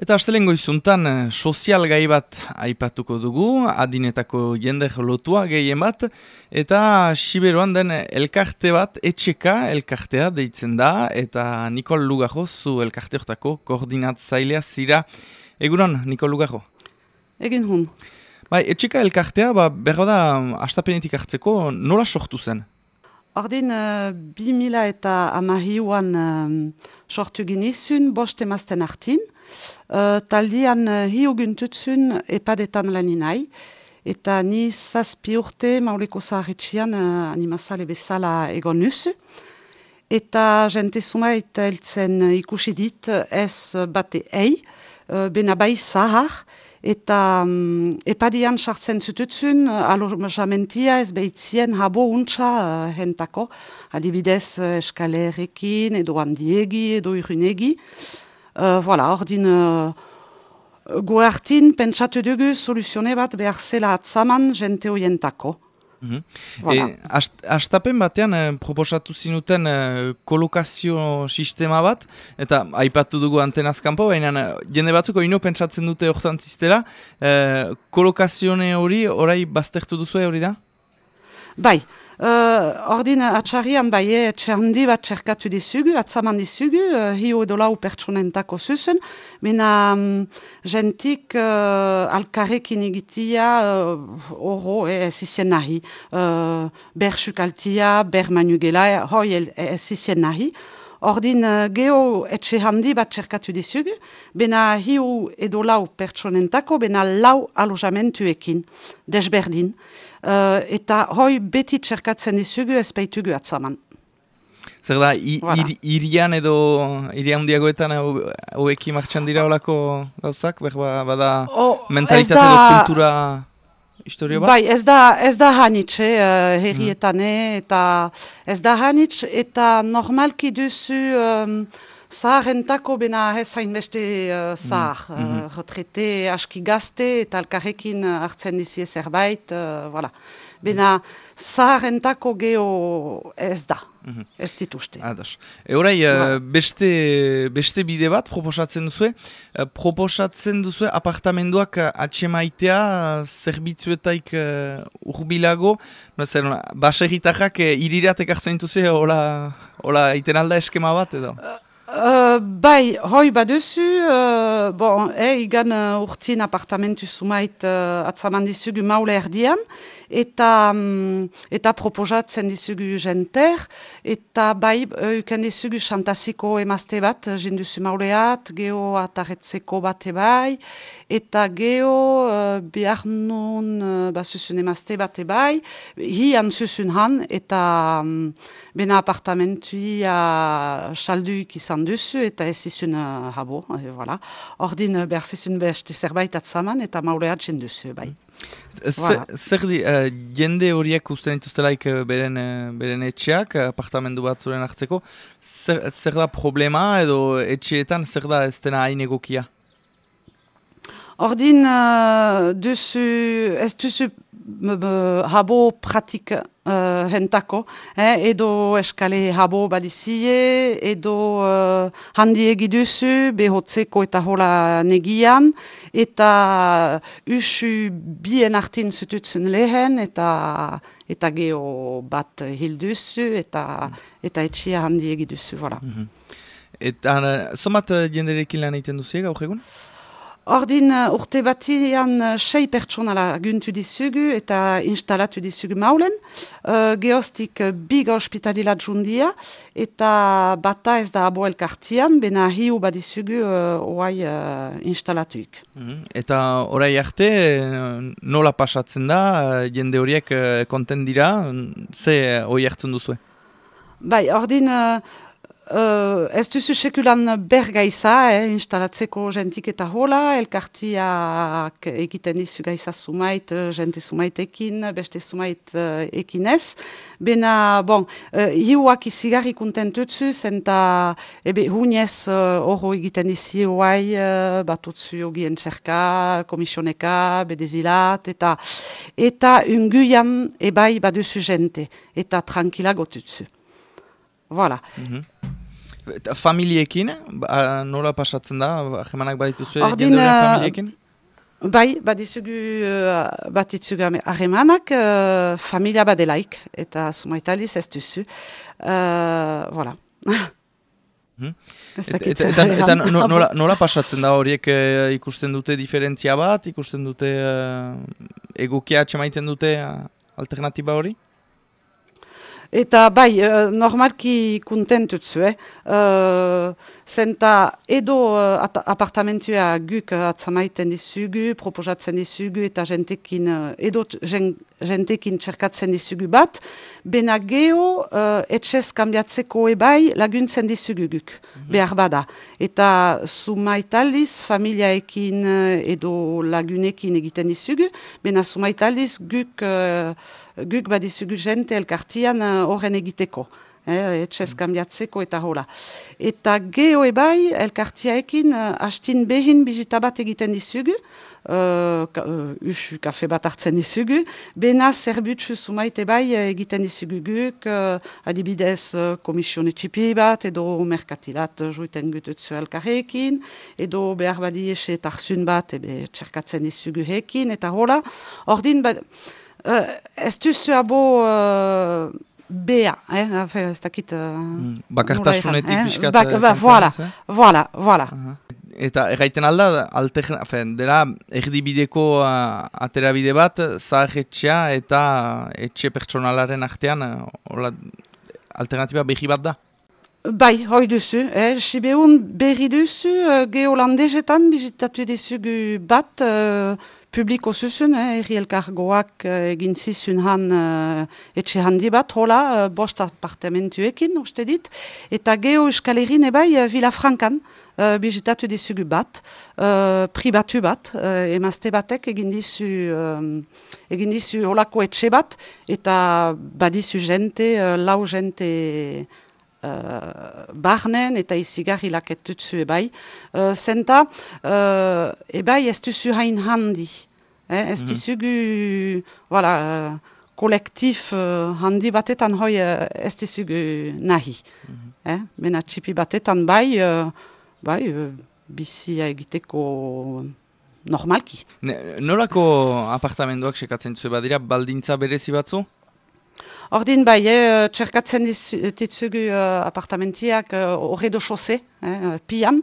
Eta astelengo izuntan, eh, sozial gai bat aipatuko dugu, adinetako jende lotua gehien bat, eta siberuan den elkarte bat, etxeka elkartea deitzen da, eta Nikol Lugajo zu elkarte hortako koordinatzailea zira. Egunon, Nikol Lugajo? Egin hun. Bai, etxeka elkartea, ba, berro da, astapenetik hartzeko, nola sortu zen? Ordin, uh, bi mila eta amahiuan um, sortu ginizun, bost emazten hartin. Uh, taldian uh, hiu guntutzun epadetan laninai. Eta ni zazpi urte mauleko zaharretxian uh, animazale bezala egon nusu. Eta jente sumait eltzen ikusi dit ez bate ei, uh, bena bai zahar, eta um, epadian sartzen zututzun alojamentia ez behitzien habo untsa uh, hentako, adibidez uh, eskalerekin edo handiegi edo irunegi. Uh, voilà, ordin uh, goartin pentsatu dugu soluzione bat behar zela atzaman jente hoientako. Mm astapen batean eh, proposatu zinuten eh, kolokazio sistema bat, eta aipatu dugu antenazkampo, baina eh, jende batzuko ino pentsatzen dute hortan ziztera, eh, kolokazione hori, orai baztertu duzu hori da? Bai, Uh, ordin atxarrian bai, etxe handi bat txerkatu dizugu, atzaman dizugu, uh, hio edo lau pertsonentako zuzen, mena um, jentik uh, alkarrekin egitia uh, oro ez izien nahi. Uh, ber sukaltia, ber manugela, hoi ez izien nahi. Ordin geho etxe handi bat txerkatu dizugu, bena hiu edo lau pertsonentako, bena lau alojamentuekin, desberdin. Uh, eta hoi beti txerkatzen dizugu ez baitugu atzaman. Zer da, irian edo irian diagoetan haueki martxan dira olako gauzak? Berba, bada mentalitate edo kultura historio bat? Bai, ez da, ez da hanitz, eh, herrietan, mm. eta ez da hanitz, eta normalki duzu... Um, Zaharentako bena hezain beste uh, zahar, mm -hmm. uh, retrete aski gazte eta alkarrekin hartzen dizie zerbait, uh, voilà. Bena zaharentako geho ez da, mm -hmm. ez dituzte. Ados. Eurai, uh, beste, beste bide bat proposatzen duzue, uh, proposatzen duzue apartamenduak atxemaitea zerbitzuetaik urbilago, no, zer, baserritarrak iriratek hartzen duzue, hola, hola iten alda eskema bat edo? Uh, Uh, bai, hoi baduzu, uh, bon, eh, igan uh, urtin apartamentu sumait uh, atzaman dizugu maule erdian, eta, um, eta proposatzen dizugu jenter, eta bai, uh, uken dizugu xantaziko emazte bat, jinduzu mauleat, geho atarretzeko bat ebai, eta geho uh, behar nun uh, basuzun emazte bat ebai, hian zuzun han, eta um, bena apartamentua salduik izan duzu eta ez izun uh, habo, e, voilà. Ordin uh, behar zizun beste zerbait atzaman eta mauleat jen duzu, bai. Zer di, uh, jende horiek usten dituztelaik uh, beren, beren etxeak, apartamendu bat zuren hartzeko, zer, zer da problema edo etxeetan zer da ez dena hain egokia? Ordin uh, duzu, ez duzu habo pratik uh, hentako, eh, edo eskale habo badizie, edo uh, handi egiduzu, behotzeko eta hola negian, eta usu bien artin zututzen lehen, eta eta geho bat hilduzu, eta, eta etxia handi egiduzu, voilà. Mm -hmm. Eta, uh, somat jenderekin lan egiten duzu gaur egun? Ordin uh, urte batian uh, sei pertsonala guntu dizugu eta instalatu dizugu maulen. Uh, geostik uh, biga hospitalilat jundia eta bata ez da abo elkartian, bena hiu badizugu uh, oai uh, instalatuik. Mhm. Eta orai arte nola pasatzen da, jende horiek konten dira, ze hori hartzen duzu? Bai, ordin... Uh, ez duzu sekulan bergaiza, eh, instalatzeko jentik eta hola, elkartiak egiten dizu gaiza sumait, eh, jente sumaitekin, beste sumait uh, ekinez. Bena, bon, uh, hiuak izigarri kontentutzu, zenta ebe hunez uh, egiten dizi hoai, uh, batutzu ogien txerka, komisioneka, bedezilat, eta eta unguian ebai baduzu jente, eta tranquila gotutzu. Voilà. Mm -hmm. Eta familiekin, ba, nola pasatzen da, jemanak badituzu Ordin, jendearen uh, familiekin? Bai, badizugu uh, batitzugu harremanak, uh, familia badelaik, eta sumaitaliz ez duzu. Uh, voilà. Hmm. Et- dakit Eta, eta erran. no- nola, nola pasatzen da horiek eh, ikusten dute diferentzia bat, ikusten dute uh, egokia atxemaiten dute uh, alternatiba hori? Eta bai, uh, normalki kontentutzu, eh? Uh, zenta edo uh, at- apartamentua guk atzamaiten dizugu, proposatzen dizugu eta jentekin, uh, edo jen, jentekin txerkatzen dizugu bat, bena geho uh, etxez kambiatzeko ebai laguntzen dizugu guk, behar bada. Eta sumaitaliz familiaekin edo lagunekin egiten dizugu, bena sumaitaliz guk uh, guk badizugu jente elkartian uh, horren egiteko. Eh, etxez kambiatzeko eta hola. Eta geho ebai, elkartiaekin, uh, hastin behin bizita bat egiten dizugu, uh, ka, uh, usu kafe bat hartzen dizugu, bena zerbutsu sumait ebai egiten dizugu guk, uh, adibidez uh, komisione txipi bat, edo merkatilat uh, juiten gututzu elkarrekin, edo behar badi ese tarzun bat, ebe txerkatzen dizugu hekin, eta hola. Ordin, ba, uh, ez duzu abo uh, bea, eh? Enfin, ez dakit... Uh, Bakartasunetik nola erran, pixkat... Bak, eh, ba, kentzen voilà, voilà, voilà. Aha. Eta erraiten alda, alterna, fen, dela erdibideko uh, aterabide bat, zaharretxea eta etxe pertsonalaren artean, uh, hola, alternatiba behi bat da. Bai, hoi duzu, eh? Sibeun berri duzu, uh, geolandezetan bizitatu dizugu bat, uh, publiko zuzun, eh? erri elkargoak uh, egin zizun han uh, etxe handi bat, hola, uh, bost apartamentuekin, uste dit, eta geo euskalerin ebai uh, Vilafrankan, uh, bizitatu dizugu bat, uh, pribatu bat, uh, emazte batek egin dizu, um, egin dizu holako etxe bat, eta badizu jente, uh, lau jente uh, barnen eta izigarri laketutzu ebai. Uh, zenta, uh, ebai ez duzu hain handi. Eh? Ez dizugu, voilà, uh, kolektif uh, handi batetan hoi uh, ez dizugu nahi. eh? Bena txipi batetan bai, uh, bai uh, bizia egiteko normalki. Ne, nolako apartamenduak sekatzen duzu badira, baldintza berezi batzu? Ordin bai, eh, txerkatzen ditzugu uh, apartamentiak uh, horredo xose, eh, pian,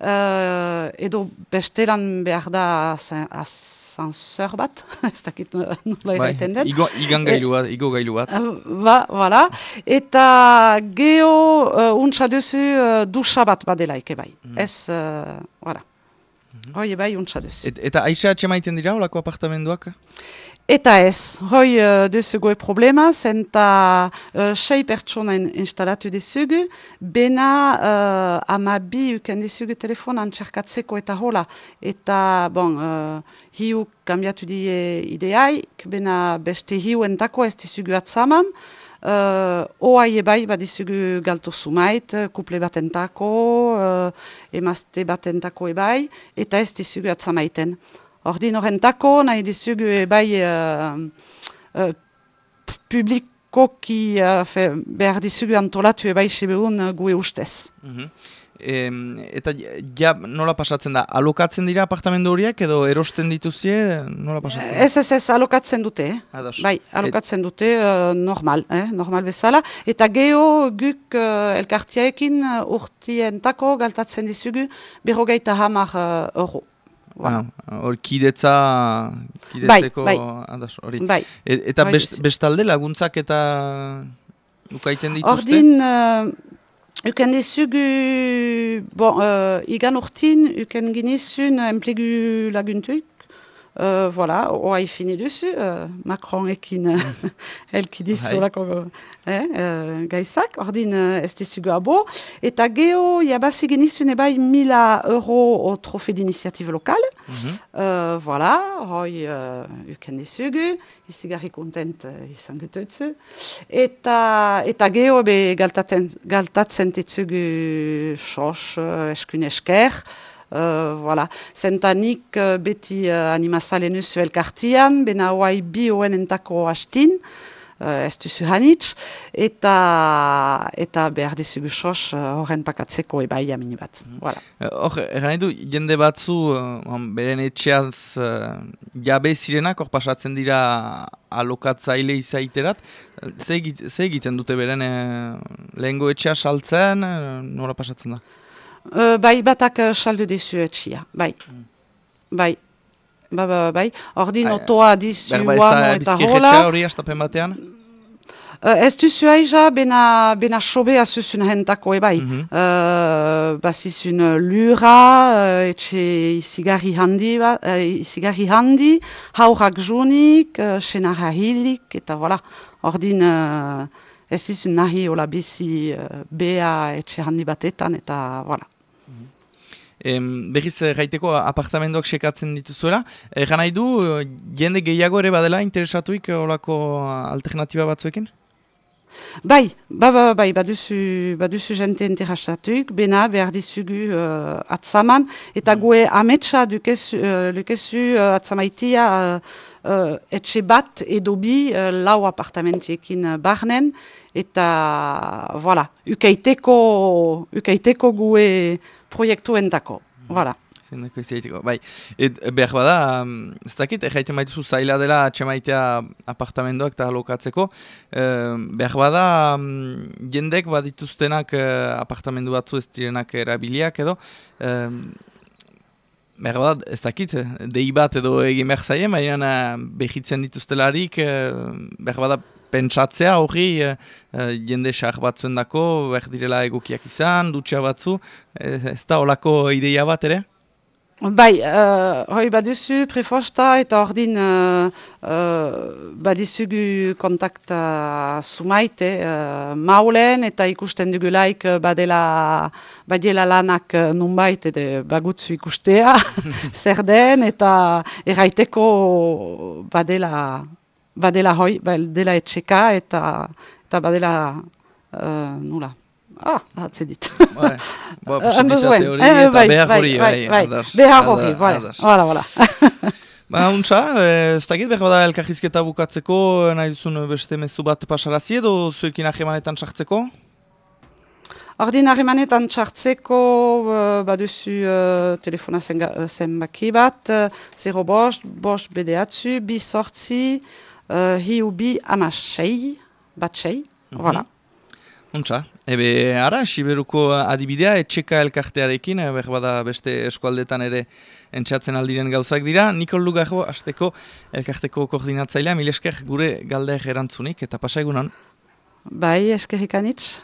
uh, edo bestelan behar da asan- asanseur bat, ez dakit no- nola erraiten den. igo, igan gailu bat, igo gailu bat. Uh, Ba, voilà. Eta geho uh, untsa duzu uh, dusa bat badelaik bai. Ez, uh, voilà. Hoi bai untsa duzu. Et, eta aixa atxemaiten dira, olako apartamenduak? Eta ez, hoi uh, duzugu problema, zenta uh, sei pertsonen instalatu dizugu, bena uh, ama bi uken dizugu telefonan txerkatzeko eta hola. Eta, bon, uh, hiu kambiatu die ideaik, bena beste hiu entako ez dizugu atzaman, uh, oai ebai badizugu galtu sumait, kuple batentako, uh, emazte batentako ebai, eta ez dizugu atzamaiten. Ordin horrentako, nahi dizugu ebai uh, uh, publikoki uh, fe, behar dizugu antolatu ebai sebeun gue ustez. Mhm. Em, eta ja, nola pasatzen da, alokatzen dira apartamendu horiek edo erosten dituzie, nola pasatzen da? Ez, ez, ez, alokatzen dute? Ados. Bai, alokatzen dute uh, normal, eh? normal bezala. Eta geho guk uh, elkartiaekin urtientako galtatzen dizugu berrogeita hamar uh, euro. Ah, hor kidetza, kidetzeko, bai. ados, hori. Bai. E, eta Bai, best, bestalde laguntzak eta ukaiten dituzte? Ordin, uh, uken dizugu, bon, uh, igan urtin, uken ginizun enplegu laguntuk, uh, voilà, oai fini duzu, uh, Macronekin uh, elki dizu Bai. olako eh, uh, gaizak, ordin uh, ez dizugu abo, eta geho, jabazi ginizun ebai mila euro o trofe d'initiative lokal, Mhm. Uh, voilà, hoi uh, uken dizugu, izigarri kontent uh, izan gututzu. Eta, eta geho be galtatzen, galtatzen ditzugu sos, uh, eskun esker, uh, voilà. Zentanik uh, beti uh, animazalen usu elkartian, bena hoai bi hoen entako hastin, uh, ez duzu hanitz, eta, eta behar dizugu sos horren pakatzeko ebai amini bat. Mm. Voilà. Hor, egan du, jende batzu, uh, beren etxeaz uh, jabe zirenak, hor pasatzen dira alokatzaile izaiterat, ze egiten dute beren uh, lehengo etxea saltzen, uh, nola pasatzen da? Uh, bai, batak uh, saldu dizu etxia, bai. Mm. Bai. Ba, ba, ba, bai. Ordin otoa dizu guano eta hola. Hori astapen batean? Uh, ez duzu aiza bena, bena sobe azuzun hentako ebai. Mm -hmm. uh, Bazizun lura, uh, etxe izigarri handi, ba, uh, izigarri handi, haurak junik, uh, senara hilik, eta voilà. Ordin uh, ez izun nahi hola bizi uh, bea etxe handi batetan, eta voilà. Em, berriz gaiteko eh, apartamendoak sekatzen dituzuela. E, nahi du, eh, jende gehiago ere badela interesatuik olako alternatiba batzuekin? Bai, ba, ba, ba, bai, baduzu, baduzu jente interesatuik, bena behar dizugu uh, atzaman, eta mm. gue ametsa dukezu, uh, atzamaitia uh, etxe bat edo bi uh, lau apartamentiekin barnen, eta, voilà, ukaiteko, ukaiteko gue proiektu entako, voilà. Zendako izaiteko, bai. Et, behar bada, mm, ez dakit, erraiten maituzu zaila dela atxemaitea apartamendoak eta lokatzeko. E, behar bada, mm, jendek badituztenak e, apartamendu batzu ez direnak erabiliak edo. E, behar bada, ez dakit, dei bat edo egin behar zaien, baina behitzen dituztelarik, e, behar bada, pentsatzea hori e, jende sar batzuen dako, behar direla egokiak izan, dutxa batzu, e, ez da olako ideia bat ere? Bai, uh, hoi baduzu prefosta eta ordin uh, uh, badizugu kontakta sumaite uh, maulen eta ikusten dugulaik badela, badela lanak nunbait edo bagutzu ikustea zer den eta erraiteko badela badela hoi, badela etxeka eta, eta badela uh, nula. Ah, hatze dit. Bai, ba, posibilitate hori eta bai, behar bai, hori. Bai, bai, bai, behar hori, bai, hala, hala. Ba, untsa, ez dakit, behar bada elkajizketa bukatzeko, nahi duzun beste mezu bat pasarazi edo zuekin ahemanetan txartzeko? Ordin ahemanetan txartzeko, baduzu uh, telefona zenbaki bat, 0 bost, bost bedeatzu, bi sortzi, uh, hiu bi amasei, bat sei, mm voilà. Untsa, ebe, ara, Siberuko adibidea, etxeka elkartearekin, behar bada beste eskualdetan ere entxatzen aldiren gauzak dira. Nikol Lugajo, azteko elkarteko koordinatzailea, mil esker gure galdeak erantzunik, eta pasa egunan. Bai, eskerrik anitz.